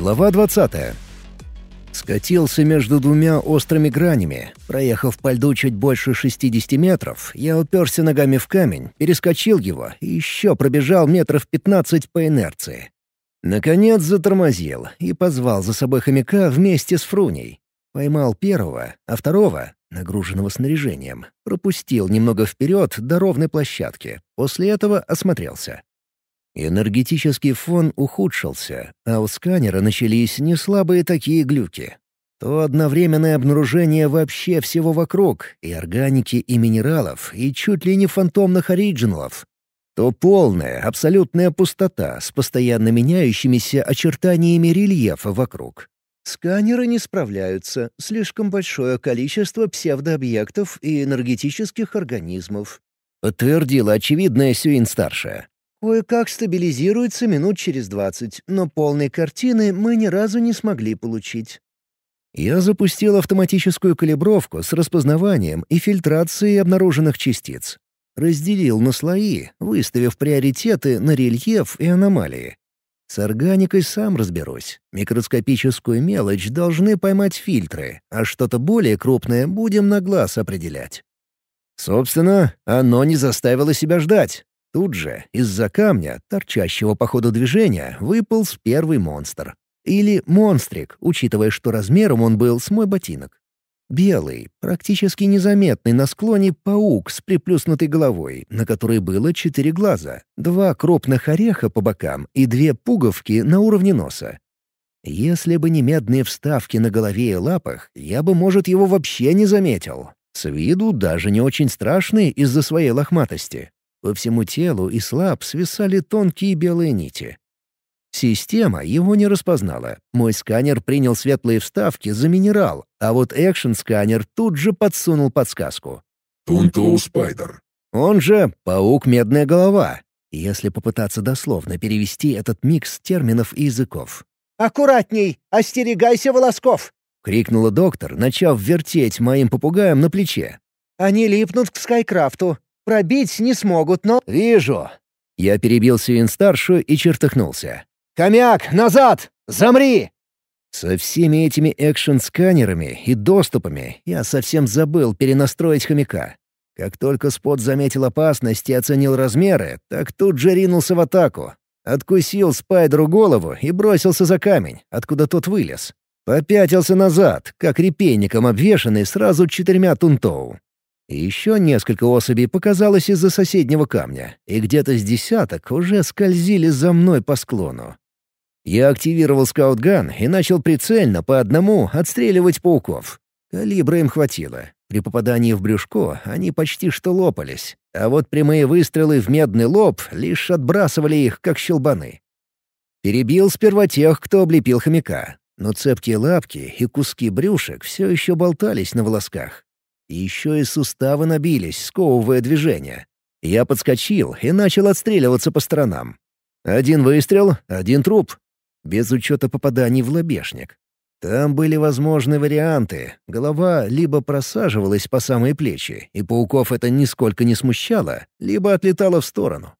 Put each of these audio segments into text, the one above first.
Глава 20. Скатился между двумя острыми гранями. Проехав по льду чуть больше 60 метров, я уперся ногами в камень, перескочил его и еще пробежал метров 15 по инерции. Наконец затормозил и позвал за собой хомяка вместе с Фруней. Поймал первого, а второго, нагруженного снаряжением, пропустил немного вперед до ровной площадки. После этого осмотрелся. Энергетический фон ухудшился, а у сканера начались неслабые такие глюки. То одновременное обнаружение вообще всего вокруг, и органики, и минералов, и чуть ли не фантомных оригиналов. То полная, абсолютная пустота с постоянно меняющимися очертаниями рельефа вокруг. Сканеры не справляются, слишком большое количество псевдообъектов и энергетических организмов. Подтвердила очевидная Сюин-старшая. Кое-как стабилизируется минут через двадцать, но полной картины мы ни разу не смогли получить. Я запустил автоматическую калибровку с распознаванием и фильтрацией обнаруженных частиц. Разделил на слои, выставив приоритеты на рельеф и аномалии. С органикой сам разберусь. Микроскопическую мелочь должны поймать фильтры, а что-то более крупное будем на глаз определять. Собственно, оно не заставило себя ждать. Тут же, из-за камня, торчащего по ходу движения, выполз первый монстр. Или монстрик, учитывая, что размером он был с мой ботинок. Белый, практически незаметный на склоне паук с приплюснутой головой, на которой было четыре глаза, два крупных ореха по бокам и две пуговки на уровне носа. Если бы не медные вставки на голове и лапах, я бы, может, его вообще не заметил. С виду даже не очень страшный из-за своей лохматости. По всему телу и с лап свисали тонкие белые нити. Система его не распознала. Мой сканер принял светлые вставки за минерал, а вот экшн-сканер тут же подсунул подсказку. 铜头 Spider. Он же «Паук-медная голова», если попытаться дословно перевести этот микс терминов и языков. «Аккуратней! Остерегайся волосков!» — крикнула доктор, начав вертеть моим попугаем на плече. «Они липнут к Скайкрафту. Пробить не смогут, но...» «Вижу!» Я перебил Сюин-старшую и чертыхнулся. «Хомяк, назад! Замри!» Со всеми этими экшн-сканерами и доступами я совсем забыл перенастроить хомяка. Как только спот заметил опасность и оценил размеры, так тут же ринулся в атаку. Откусил Спайдеру голову и бросился за камень, откуда тот вылез. Попятился назад, как репейником обвешанный сразу четырьмя тунтоу. Еще несколько особей показалось из-за соседнего камня, и где-то с десяток уже скользили за мной по склону. Я активировал скаутган и начал прицельно по одному отстреливать пауков. Калибра им хватило. При попадании в брюшко они почти что лопались, а вот прямые выстрелы в медный лоб лишь отбрасывали их, как щелбаны. Перебил сперва тех, кто облепил хомяка, но цепкие лапки и куски брюшек все еще болтались на волосках. Еще и суставы набились, сковывая движение. Я подскочил и начал отстреливаться по сторонам. Один выстрел, один труп. Без учета попаданий в лобешник. Там были возможны варианты. Голова либо просаживалась по самые плечи, и пауков это нисколько не смущало, либо отлетала в сторону.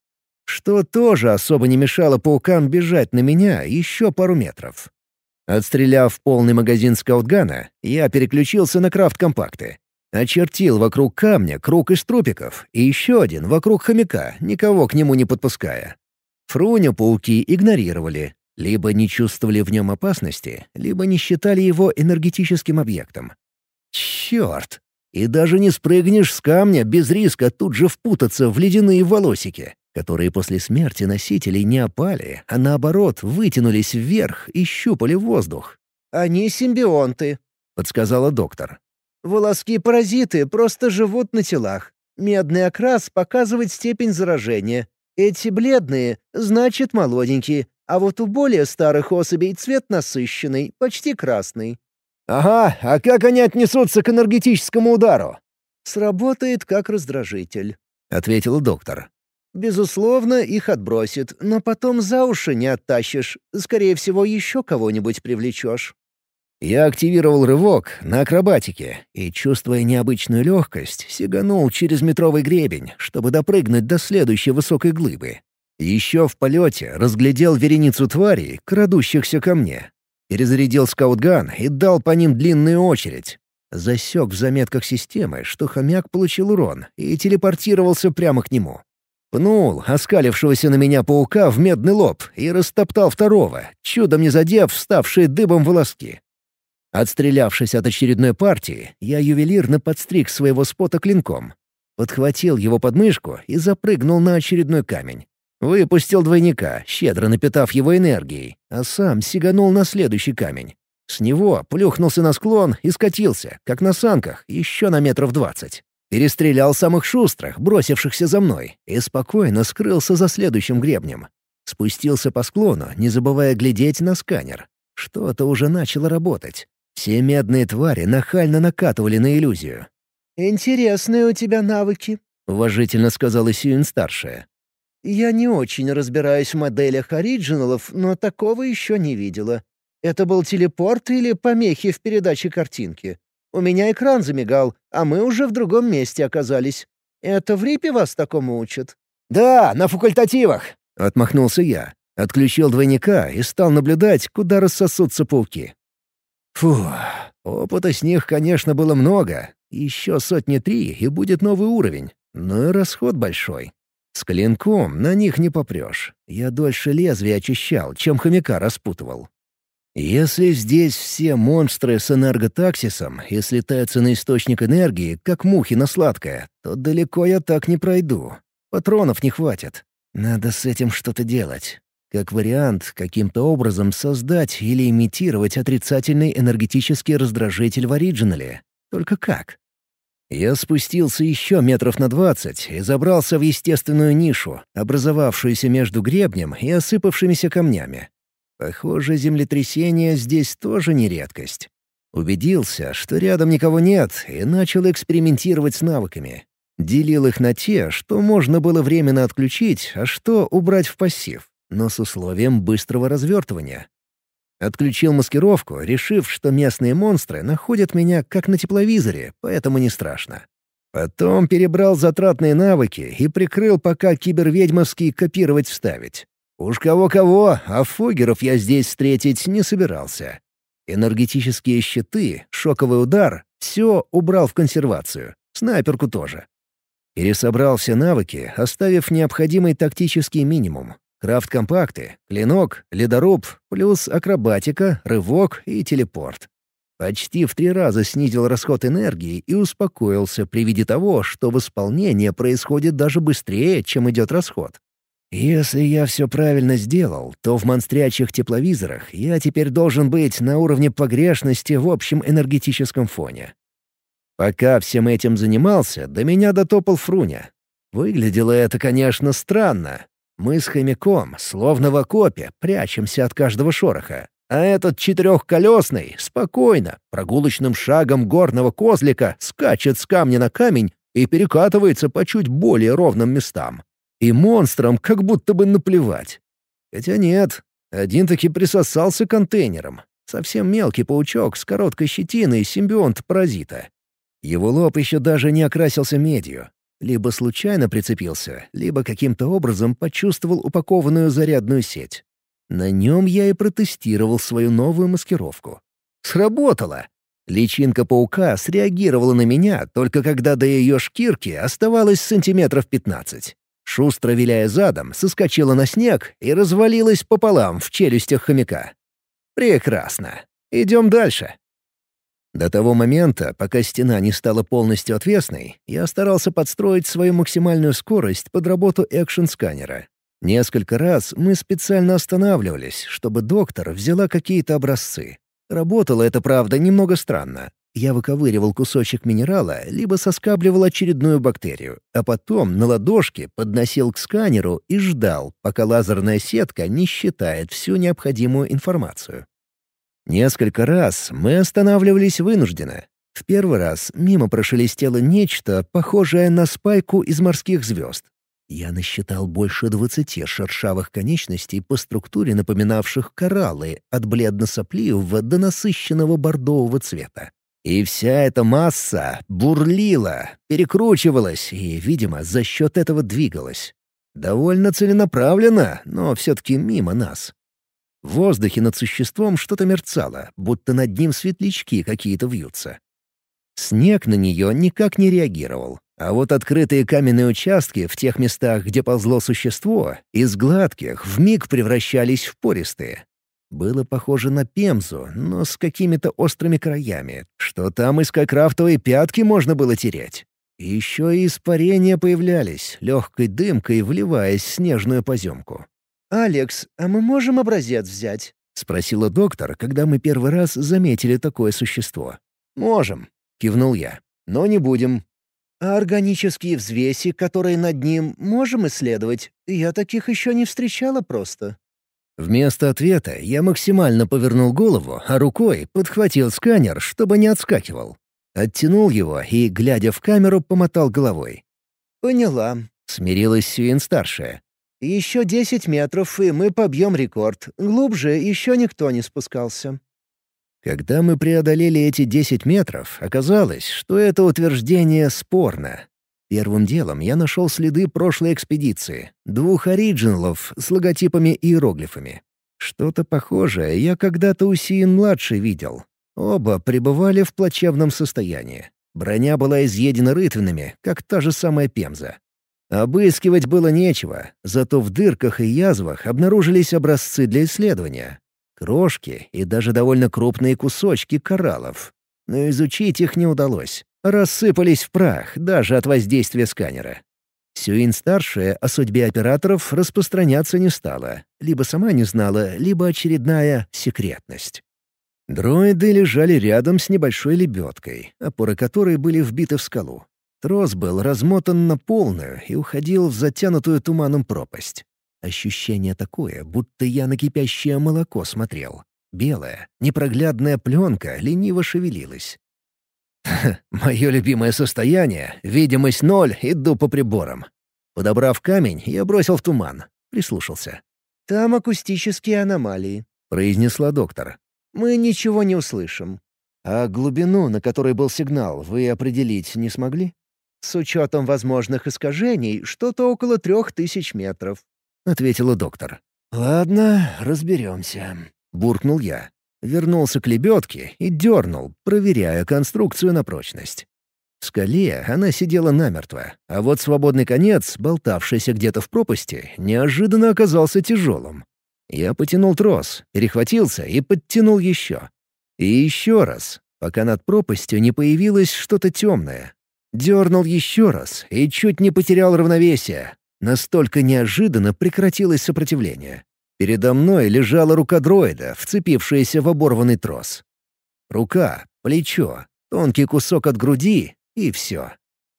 Что тоже особо не мешало паукам бежать на меня еще пару метров. Отстреляв полный магазин скаутгана, я переключился на крафт-компакты. Очертил вокруг камня круг из трупиков и еще один вокруг хомяка, никого к нему не подпуская. Фруню пауки игнорировали. Либо не чувствовали в нем опасности, либо не считали его энергетическим объектом. Черт! И даже не спрыгнешь с камня без риска тут же впутаться в ледяные волосики, которые после смерти носителей не опали, а наоборот вытянулись вверх и щупали воздух. «Они симбионты», — подсказала доктор. Волоски-паразиты просто живут на телах. Медный окрас показывает степень заражения. Эти бледные — значит молоденькие, а вот у более старых особей цвет насыщенный, почти красный. «Ага, а как они отнесутся к энергетическому удару?» «Сработает как раздражитель», — ответил доктор. «Безусловно, их отбросит, но потом за уши не оттащишь. Скорее всего, еще кого-нибудь привлечешь». Я активировал рывок на акробатике и, чувствуя необычную легкость, сиганул через метровый гребень, чтобы допрыгнуть до следующей высокой глыбы. Еще в полете разглядел вереницу тварей, крадущихся ко мне. Перезарядил скаутган и дал по ним длинную очередь. Засек в заметках системы, что хомяк получил урон и телепортировался прямо к нему. Пнул оскалившегося на меня паука в медный лоб и растоптал второго, чудом не задев вставшие дыбом волоски. Отстрелявшись от очередной партии, я ювелирно подстриг своего спота клинком. Подхватил его подмышку и запрыгнул на очередной камень. Выпустил двойника, щедро напитав его энергией, а сам сиганул на следующий камень. С него плюхнулся на склон и скатился, как на санках, еще на метров двадцать. Перестрелял самых шустрых, бросившихся за мной, и спокойно скрылся за следующим гребнем. Спустился по склону, не забывая глядеть на сканер. Что-то уже начало работать. Все медные твари нахально накатывали на иллюзию. «Интересные у тебя навыки», — уважительно сказала Сьюин-старшая. «Я не очень разбираюсь в моделях оригиналов, но такого еще не видела. Это был телепорт или помехи в передаче картинки? У меня экран замигал, а мы уже в другом месте оказались. Это в РИПе вас такому учат?» «Да, на факультативах!» — отмахнулся я. Отключил двойника и стал наблюдать, куда рассосутся пауки. Фу, опыта с них, конечно, было много. Еще сотни три, и будет новый уровень. Но и расход большой. С клинком на них не попрешь. Я дольше лезвия очищал, чем хомяка распутывал. Если здесь все монстры с энерготаксисом и слетаются на источник энергии, как мухи на сладкое, то далеко я так не пройду. Патронов не хватит. Надо с этим что-то делать. Как вариант, каким-то образом создать или имитировать отрицательный энергетический раздражитель в оригинале. Только как? Я спустился еще метров на двадцать и забрался в естественную нишу, образовавшуюся между гребнем и осыпавшимися камнями. Похоже, землетрясение здесь тоже не редкость. Убедился, что рядом никого нет, и начал экспериментировать с навыками. Делил их на те, что можно было временно отключить, а что убрать в пассив, но с условием быстрого развертывания. Отключил маскировку, решив, что местные монстры находят меня как на тепловизоре, поэтому не страшно. Потом перебрал затратные навыки и прикрыл пока киберведьмовский копировать-вставить. Уж кого-кого, а фогеров я здесь встретить не собирался. Энергетические щиты, шоковый удар — все убрал в консервацию. Снайперку тоже. Пересобрал все навыки, оставив необходимый тактический минимум. Крафт-компакты, клинок, ледоруб, плюс акробатика, рывок и телепорт. Почти в три раза снизил расход энергии и успокоился при виде того, что восполнение происходит даже быстрее, чем идет расход. Если я все правильно сделал, то в монстрячих тепловизорах я теперь должен быть на уровне погрешности в общем энергетическом фоне. Пока всем этим занимался, до меня дотопал Фруня. Выглядело это, конечно, странно. Мы с хомяком, словно в окопе, прячемся от каждого шороха. А этот четырехколесный, спокойно, прогулочным шагом горного козлика скачет с камня на камень и перекатывается по чуть более ровным местам. И монстрам как будто бы наплевать. Хотя нет, один таки присосался контейнером. Совсем мелкий паучок с короткой щетиной симбионт-паразита. Его лоб еще даже не окрасился медью. Либо случайно прицепился, либо каким-то образом почувствовал упакованную зарядную сеть. На нем я и протестировал свою новую маскировку. Сработало! Личинка паука среагировала на меня только когда до ее шкирки оставалось сантиметров пятнадцать. Шустро виляя задом, соскочила на снег и развалилась пополам в челюстях хомяка. «Прекрасно. Идем дальше». До того момента, пока стена не стала полностью отвесной, я старался подстроить свою максимальную скорость под работу экшн-сканера. Несколько раз мы специально останавливались, чтобы доктор взяла какие-то образцы. Работало это, правда, немного странно. Я выковыривал кусочек минерала, либо соскабливал очередную бактерию, а потом на ладошке подносил к сканеру и ждал, пока лазерная сетка не считает всю необходимую информацию. Несколько раз мы останавливались вынужденно. В первый раз мимо прошелестело нечто, похожее на спайку из морских звезд. Я насчитал больше двадцати шершавых конечностей по структуре, напоминавших кораллы от бледно-сопливого до насыщенного бордового цвета. И вся эта масса бурлила, перекручивалась и, видимо, за счет этого двигалась. Довольно целенаправленно, но все-таки мимо нас. В воздухе над существом что-то мерцало, будто над ним светлячки какие-то вьются. Снег на нее никак не реагировал, а вот открытые каменные участки в тех местах, где ползло существо, из гладких вмиг превращались в пористые. Было похоже на пемзу, но с какими-то острыми краями, что там из кокрафтовой пятки можно было тереть. И еще и испарения появлялись, легкой дымкой вливаясь в снежную поземку. «Алекс, а мы можем образец взять?» — спросила доктор, когда мы первый раз заметили такое существо. «Можем», — кивнул я. «Но не будем. А органические взвеси, которые над ним, можем исследовать? Я таких еще не встречала просто». Вместо ответа я максимально повернул голову, а рукой подхватил сканер, чтобы не отскакивал. Оттянул его и, глядя в камеру, помотал головой. «Поняла», — смирилась Сюин-старшая. «Еще десять метров, и мы побьем рекорд. Глубже еще никто не спускался». Когда мы преодолели эти 10 метров, оказалось, что это утверждение спорно. Первым делом я нашел следы прошлой экспедиции. Двух оригиналов с логотипами и иероглифами. Что-то похожее я когда-то у Сиин-младший видел. Оба пребывали в плачевном состоянии. Броня была изъедена рытвинами, как та же самая пемза. Обыскивать было нечего, зато в дырках и язвах обнаружились образцы для исследования крошки и даже довольно крупные кусочки кораллов. Но изучить их не удалось. Рассыпались в прах даже от воздействия сканера. Сюин-старшая о судьбе операторов распространяться не стала. Либо сама не знала, либо очередная секретность. Дроиды лежали рядом с небольшой лебедкой, опоры которой были вбиты в скалу. Трос был размотан на полную и уходил в затянутую туманом пропасть. Ощущение такое, будто я на кипящее молоко смотрел. Белая, непроглядная пленка лениво шевелилась. Мое любимое состояние — видимость ноль, иду по приборам. Подобрав камень, я бросил в туман. Прислушался. «Там акустические аномалии», — произнесла доктор. «Мы ничего не услышим». «А глубину, на которой был сигнал, вы определить не смогли?» «С учетом возможных искажений, что-то около трех тысяч метров». — ответила доктор. «Ладно, разберемся», — буркнул я. Вернулся к лебедке и дернул, проверяя конструкцию на прочность. В скале она сидела намертво, а вот свободный конец, болтавшийся где-то в пропасти, неожиданно оказался тяжелым. Я потянул трос, перехватился и подтянул еще. И еще раз, пока над пропастью не появилось что-то темное. Дернул еще раз и чуть не потерял равновесие, Настолько неожиданно прекратилось сопротивление. Передо мной лежала рука дроида, вцепившаяся в оборванный трос. Рука, плечо, тонкий кусок от груди — и все.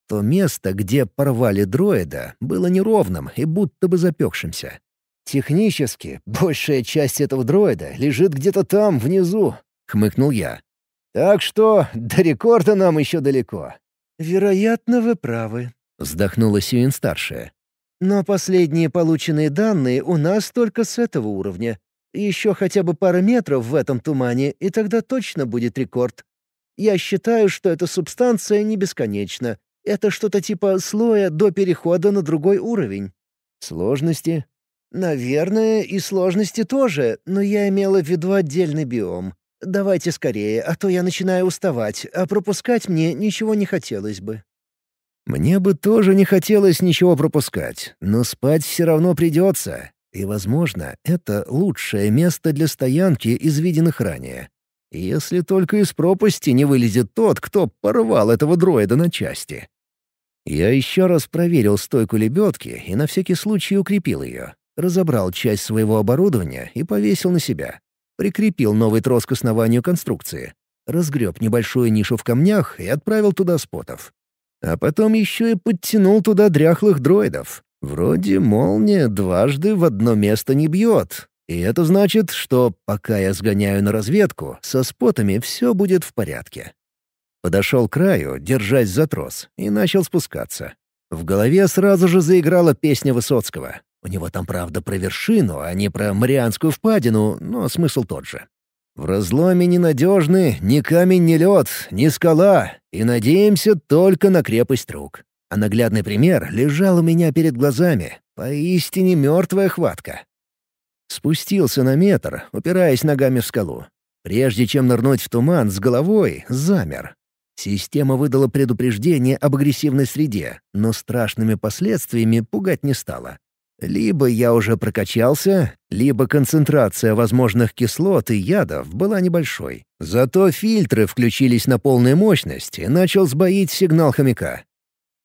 То место, где порвали дроида, было неровным и будто бы запекшимся. «Технически, большая часть этого дроида лежит где-то там, внизу», — хмыкнул я. «Так что до рекорда нам еще далеко». «Вероятно, вы правы», — вздохнула Сюин-старшая. Но последние полученные данные у нас только с этого уровня. Еще хотя бы пара метров в этом тумане, и тогда точно будет рекорд. Я считаю, что эта субстанция не бесконечна. Это что-то типа слоя до перехода на другой уровень. Сложности? Наверное, и сложности тоже, но я имела в виду отдельный биом. Давайте скорее, а то я начинаю уставать, а пропускать мне ничего не хотелось бы. Мне бы тоже не хотелось ничего пропускать, но спать все равно придется. И, возможно, это лучшее место для стоянки из виденных ранее. Если только из пропасти не вылезет тот, кто порвал этого дроида на части. Я еще раз проверил стойку лебедки и на всякий случай укрепил ее. Разобрал часть своего оборудования и повесил на себя. Прикрепил новый трос к основанию конструкции. Разгреб небольшую нишу в камнях и отправил туда спотов. А потом еще и подтянул туда дряхлых дроидов. Вроде молния дважды в одно место не бьет. И это значит, что пока я сгоняю на разведку, со спотами все будет в порядке. Подошел к краю, держась за трос, и начал спускаться. В голове сразу же заиграла песня Высоцкого. У него там, правда, про вершину, а не про Марианскую впадину, но смысл тот же. В разломе ненадежны ни камень, ни лед, ни скала, и надеемся только на крепость рук. А наглядный пример лежал у меня перед глазами. Поистине мертвая хватка. Спустился на метр, упираясь ногами в скалу. Прежде чем нырнуть в туман с головой, замер. Система выдала предупреждение об агрессивной среде, но страшными последствиями пугать не стала. Либо я уже прокачался, либо концентрация возможных кислот и ядов была небольшой. Зато фильтры включились на полную мощность и начал сбоить сигнал хомяка.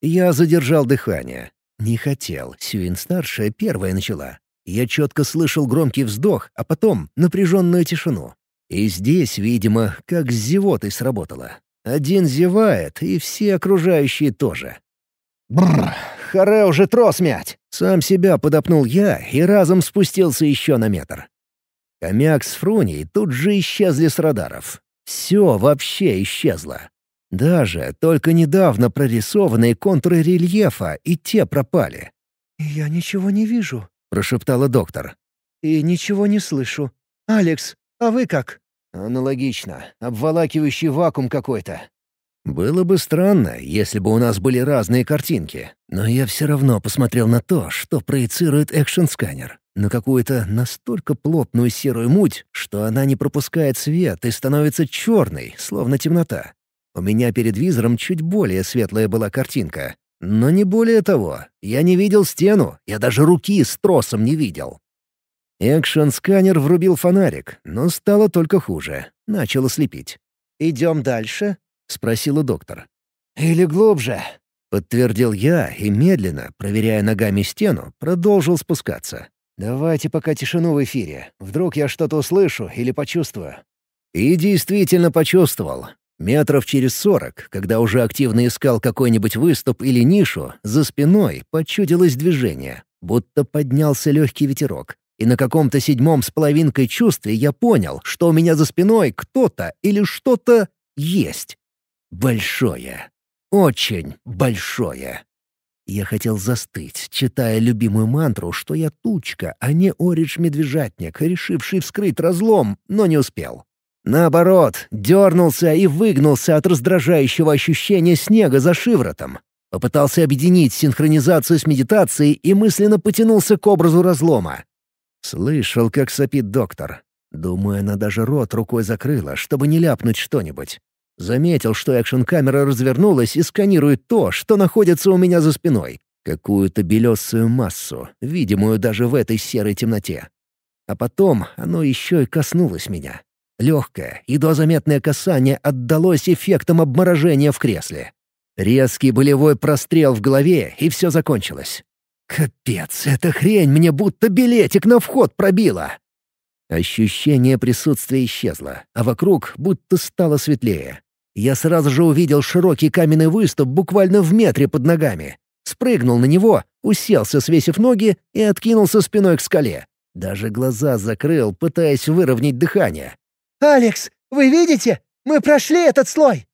Я задержал дыхание. Не хотел, Сюин-старшая первая начала. Я четко слышал громкий вздох, а потом напряженную тишину. И здесь, видимо, как с зевотой сработало. Один зевает, и все окружающие тоже. Бррр, харе уже трос мять! Сам себя подопнул я и разом спустился еще на метр. Хомяк с Фруней тут же исчезли с радаров. Все вообще исчезло. Даже только недавно прорисованные контуры рельефа и те пропали. «Я ничего не вижу», — прошептала доктор. «И ничего не слышу. Алекс, а вы как?» «Аналогично. Обволакивающий вакуум какой-то. Было бы странно, если бы у нас были разные картинки, но я все равно посмотрел на то, что проецирует экшн-сканер, на какую-то настолько плотную серую муть, что она не пропускает свет и становится черной, словно темнота. У меня перед визором чуть более светлая была картинка, но не более того. Я не видел стену, я даже руки с тросом не видел. Экшн-сканер врубил фонарик, но стало только хуже. Начало слепить. «Идем дальше?» — спросила доктор. «Или глубже», — подтвердил я и медленно, проверяя ногами стену, продолжил спускаться. «Давайте пока тишину в эфире. Вдруг я что-то услышу или почувствую». И действительно почувствовал. Метров через сорок, когда уже активно искал какой-нибудь выступ или нишу, за спиной почудилось движение, будто поднялся легкий ветерок. И на каком-то седьмом с половинкой чувстве я понял, что у меня за спиной кто-то или что-то есть. Большое. Очень большое. Я хотел застыть, читая любимую мантру, что я тучка, а не оридж-медвежатник, решивший вскрыть разлом, но не успел. Наоборот, дернулся и выгнулся от раздражающего ощущения снега за шиворотом. Попытался объединить синхронизацию с медитацией и мысленно потянулся к образу разлома. Слышал, как сопит доктор. Думаю, она даже рот рукой закрыла, чтобы не ляпнуть что-нибудь. Заметил, что экшн-камера развернулась и сканирует то, что находится у меня за спиной. Какую-то белесую массу, видимую даже в этой серой темноте. А потом оно еще и коснулось меня. Легкое, едва заметное касание отдалось эффектом обморожения в кресле. Резкий болевой прострел в голове, и все закончилось. Капец, эта хрень мне будто билетик на вход пробила. Ощущение присутствия исчезло, а вокруг будто стало светлее. Я сразу же увидел широкий каменный выступ буквально в метре под ногами. Спрыгнул на него, уселся, свесив ноги, и откинулся спиной к скале. Даже глаза закрыл, пытаясь выровнять дыхание. «Алекс, вы видите? Мы прошли этот слой!»